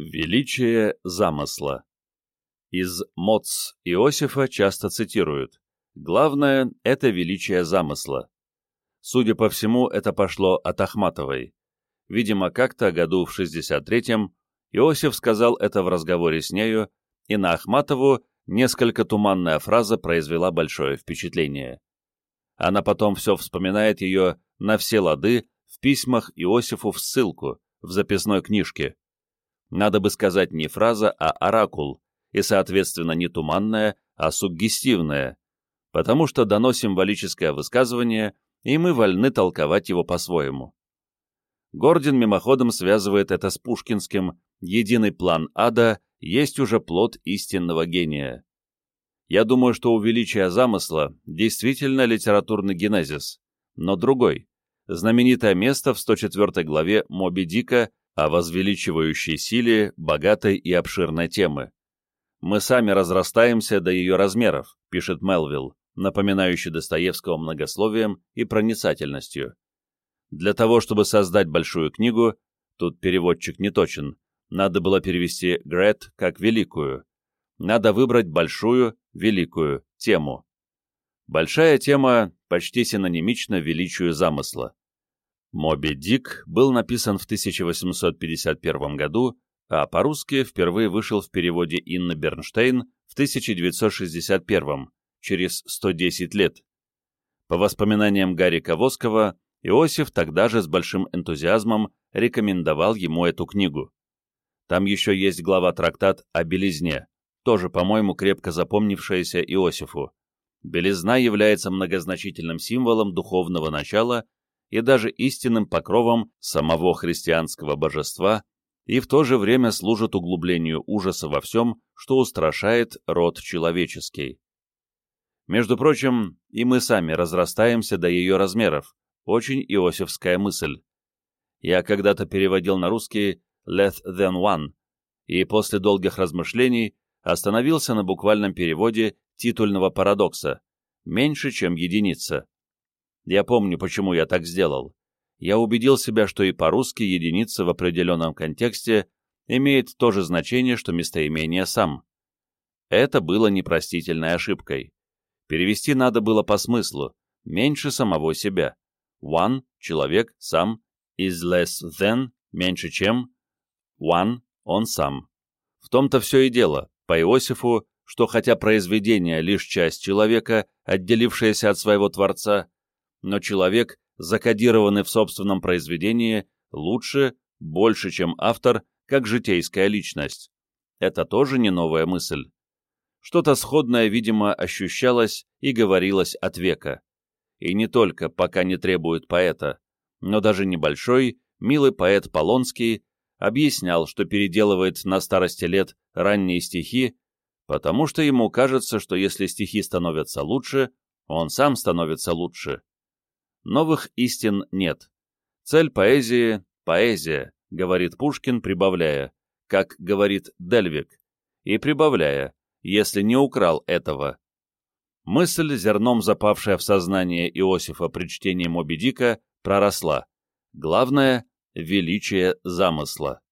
Величие замысла Из Моц Иосифа часто цитируют «Главное — это величие замысла». Судя по всему, это пошло от Ахматовой. Видимо, как-то году в 63-м Иосиф сказал это в разговоре с нею, и на Ахматову несколько туманная фраза произвела большое впечатление. Она потом все вспоминает ее на все лады в письмах Иосифу в ссылку, в записной книжке. Надо бы сказать не фраза, а оракул, и, соответственно, не туманная, а суггестивная, потому что дано символическое высказывание, и мы вольны толковать его по-своему. Гордин мимоходом связывает это с пушкинским «Единый план ада есть уже плод истинного гения». Я думаю, что у величия замысла действительно литературный генезис, но другой. Знаменитое место в 104 главе «Моби Дика» о возвеличивающей силе богатой и обширной темы. «Мы сами разрастаемся до ее размеров», — пишет Мелвилл, напоминающий Достоевского многословием и проницательностью. Для того, чтобы создать большую книгу, тут переводчик не точен, надо было перевести «Грет» как «великую». Надо выбрать большую, великую тему. Большая тема почти синонимична величию замысла. «Моби Дик» был написан в 1851 году, а по-русски впервые вышел в переводе Инны Бернштейн в 1961, через 110 лет. По воспоминаниям Гарри Ковоскова, Иосиф тогда же с большим энтузиазмом рекомендовал ему эту книгу. Там еще есть глава-трактат о белизне, тоже, по-моему, крепко запомнившаяся Иосифу. Белизна является многозначительным символом духовного начала и даже истинным покровом самого христианского божества и в то же время служит углублению ужаса во всем, что устрашает род человеческий. Между прочим, и мы сами разрастаемся до ее размеров, очень иосифская мысль. Я когда-то переводил на русский «less than one», и после долгих размышлений остановился на буквальном переводе титульного парадокса «меньше, чем единица». Я помню, почему я так сделал. Я убедил себя, что и по-русски единица в определенном контексте имеет то же значение, что местоимение «сам». Это было непростительной ошибкой. Перевести надо было по смыслу, меньше самого себя. One — человек, сам, is less than — меньше чем, one — он сам. В том-то все и дело, по Иосифу, что хотя произведение — лишь часть человека, отделившаяся от своего Творца, но человек, закодированный в собственном произведении, лучше, больше, чем автор, как житейская личность. Это тоже не новая мысль. Что-то сходное, видимо, ощущалось и говорилось от века. И не только, пока не требует поэта, но даже небольшой, милый поэт Полонский объяснял, что переделывает на старости лет ранние стихи, потому что ему кажется, что если стихи становятся лучше, он сам становится лучше. Новых истин нет. Цель поэзии — поэзия, говорит Пушкин, прибавляя, как говорит Дельвик, и прибавляя, если не украл этого. Мысль, зерном запавшая в сознание Иосифа при чтении Моби Дика, проросла. Главное — величие замысла.